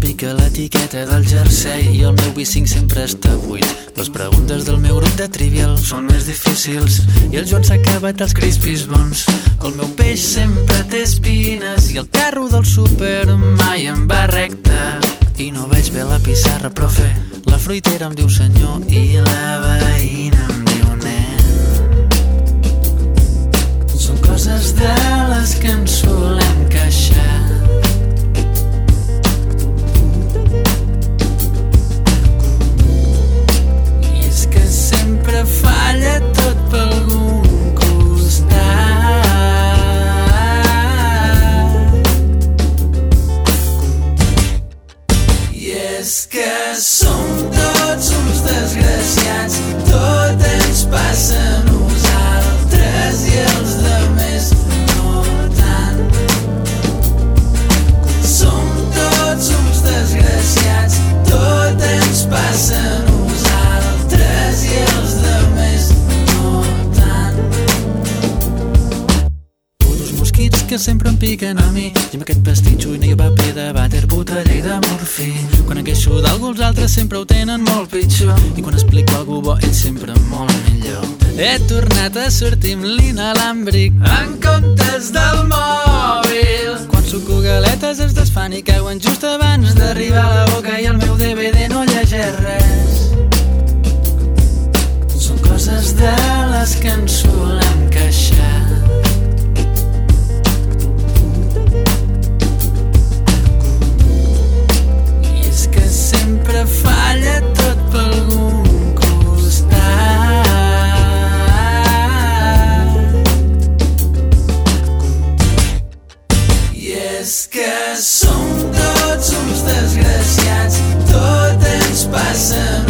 pica l'etiqueta del jersei i el meu B5 sempre està buit. Les preguntes del meu grup de trivial són més difícils i el Joan s'ha acabat els crispis bons. El meu peix sempre té espines i el carro del súper mai em va recte. I no veig bé la pissarra, profe. La fruitera em diu senyor i la veïna em és que som tots uns desgraciats, tot ens que sempre em piquen a mi. I amb aquest pastitxo i paper de vàter botella i de morfí. Quan em queixo d'algú els altres sempre ho tenen molt pitjor. I quan explico algú bo ells sempre molt millor. He tornat a sortir amb l'inalàmbric. En comptes del mòbil. Quan suco galetes es desfan i cauen just abans d'arribar a la boca. I el meu DVD no llegeix res. Són coses de les que ens solem queixar Que som tots uns desgraciats, tot ens passa